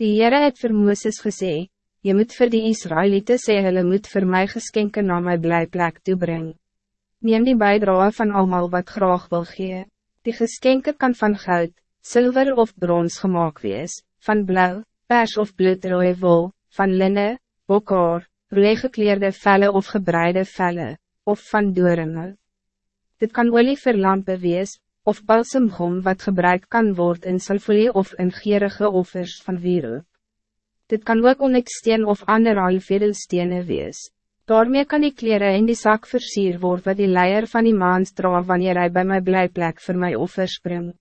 Die Heere het vir Mooses gesê, Je moet voor die Israëlieten sê, hulle moet voor mij geskenken naar mijn blijplek toebrengen. Neem die bijdrage van allemaal wat graag wil gee. Die geskenke kan van goud, zilver of brons gemaakt wees, van blauw, pers of bloedrooie wol, van linnen, bokhaar, rooi gekleerde velle of gebreide velle, of van doornhout. Dit kan olie vir lampe wees, of balsemgom wat gebruikt kan worden in sulfolie of in gierige offers van wierook. Dit kan ook onyxsteen of ander alvedelstene wees. Daarmee kan die kleren in die zak versier worden wat die leier van die maand dra wanneer hij bij mijn blijplek voor mij offers brengt.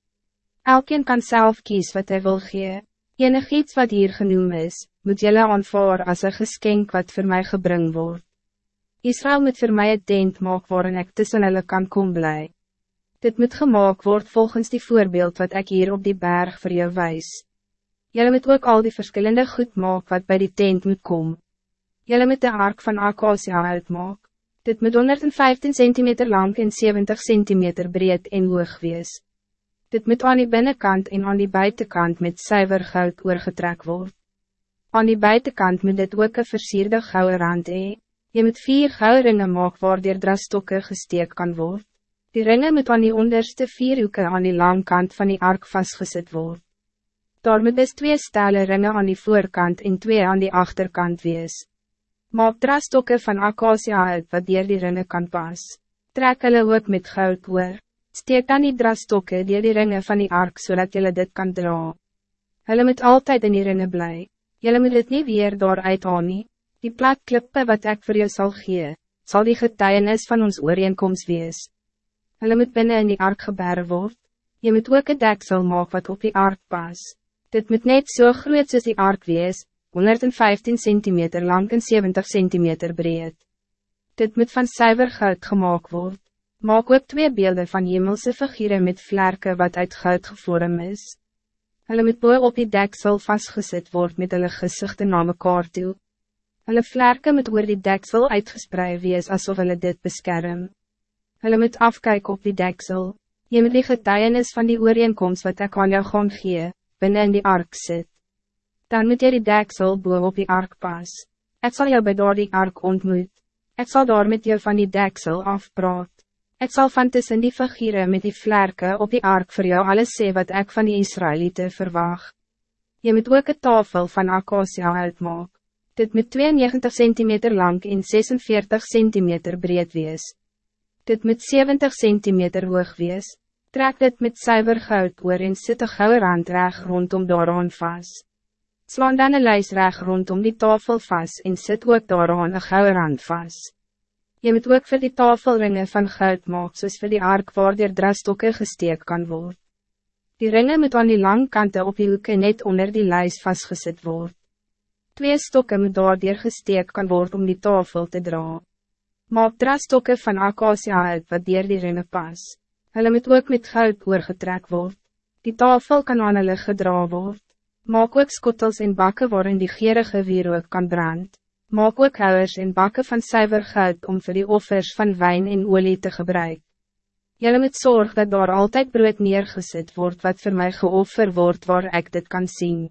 Elkeen kan zelf kies wat hij wil gee. Enig iets wat hier genoemd is, moet jelle aanvaar als een geschenk wat voor mij gebring wordt. Israël moet voor mij het tent maak waarin ik tussen hulle kan kom blij. Dit moet gemaakt worden volgens die voorbeeld wat ik hier op die berg voor jou wijs. Jelle moet ook al die verschillende goed maak wat bij die tent moet komen. Jelle moet de ark van Acacia uitmaak. Dit moet 115 cm lang en 70 cm breed en hoog wees. Dit moet aan die binnenkant en aan die buitenkant met zuiver goud oorgetrek word. Aan die buitenkant moet dit ook een versierde gouden rand hee. Je moet vier gouden ringen maak waar die drastokke gesteek kan worden. Die ringen moet aan die onderste vier hoeken aan die langkant van die ark vastgezet worden. Daar moet dus twee stalen ringen aan die voorkant en twee aan die achterkant wees. Maak drastokke van acacia uit wat dier die ringen kan pas. Trek hulle ook met goud oor. Steek dan die drastokke dier die ringen van die ark zodat jullie dit kan dra. Hulle moet altijd in die ringen bly. Jullie moet dit niet weer door uithaan nie. Die plat klippe wat ik voor jou zal gee, zal die getuienis van ons ooreenkomst wees. Hulle moet binnen in die ark gebere word. Je moet ook een deksel maak wat op die ark pas. Dit moet net zo so groot soos die ark wees, 115 cm lang en 70 cm breed. Dit moet van zuiver goud gemaakt worden. Maak ook twee beelden van hemelse figuren met vlerken wat uit goud gevorm is. Hulle moet boe op die deksel vastgezet worden met hulle gezichte na mekaar toe. Hulle vlerken moet oor die deksel uitgespreid wees alsof hulle dit beskerm. Hulle moet afkijken op die deksel. Je moet die getuienis van die ooreenkomst wat ek aan jou gaan gee, binnen in die ark zit. Dan moet jy die deksel boven op die ark pas. Ik zal jou bij door die ark ontmoet. Ik zal daar met jou van die deksel afpraat. Ik zal van tussen die figuren met die vlerken op die ark voor jou alles sê wat ik van die Israëlieten verwacht. Je moet ook een tafel van acacia uitmaak. Dit moet 92 cm lang en 46 cm breed wees. Dit moet 70 cm hoog wees. Trek dit met zuiver goud oor en sit een gouden rand reg rondom daaraan vast. Slaan dan een lijst reg rondom die tafel vast en sit ook daaraan een gouden rand vast. Je moet ook voor die tafelringen van goud maak soos vir die ark waar die drastokke gesteek kan worden. Die ringen moet aan die lang kante op die hoeke net onder die lijst vastgezet worden. Twee stokken moet daar gesteek kan worden om die tafel te dra. Maak drastokke van acacia uit wat dier die ringen pas. Hulle moet ook met goud oorgetrek word. Die tafel kan aan hulle gedra word. Maak ook skottels en bakken waarin die gerige wierook kan brand. Maak ook houers en bakken van zuiver goud om voor die offers van wijn en olie te gebruiken. Julle moet zorgen dat daar altijd brood neergezet wordt wat voor mij geoffer wordt waar ik dit kan zien.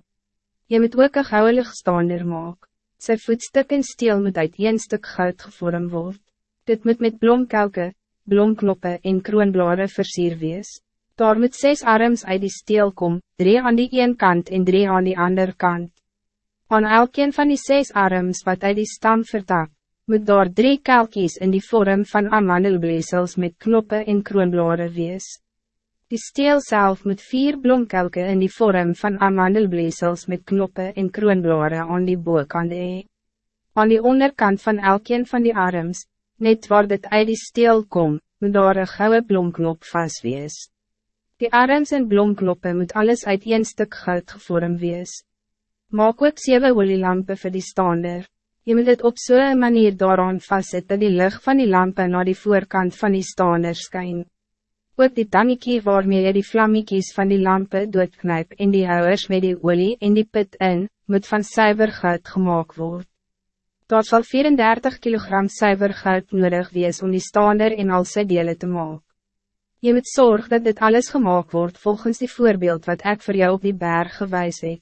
Je moet ook een gouden lichtstaander maak. Sy voetstuk en steel moet uit een stuk goud gevormd worden. Dit moet met blomkelke, blomknoppen en kroonblare versier wees. Daar moet zes arms uit die steel kom, drie aan die een kant en drie aan die ander kant. Aan elkeen van die zes arms wat uit die stam vertak, moet daar drie kelkies in die vorm van amandelbleesels met knoppen en kroonblare wees. Die steel zelf moet vier blomkelke in die vorm van amandelbleesels met knoppen en kroonblare aan die boekant hee. Aan die onderkant van elkeen van die arms, net waar dit uit die steel kom, moet daar een gouden blomknop vast wees. Die arms en blomknoppen moet alles uit een stuk goud gevormd wees. Maak ook zeven olielampen voor die stander. Je moet het op zo'n manier daaraan vastzetten dat die lucht van die lampen naar die voorkant van die stander schijn. Ook die tanniekie waarmee je die vlammetjes van die lampen doodknijp en die houwers met die olie en die put in, moet van zuiver goud gemaakt worden. Daar zal 34 kilogram zuiver goud nodig wees om die stander en al sy dele te maken. Je moet zorgen dat dit alles gemaakt wordt volgens die voorbeeld wat ik voor jou op die berg gewijs heb.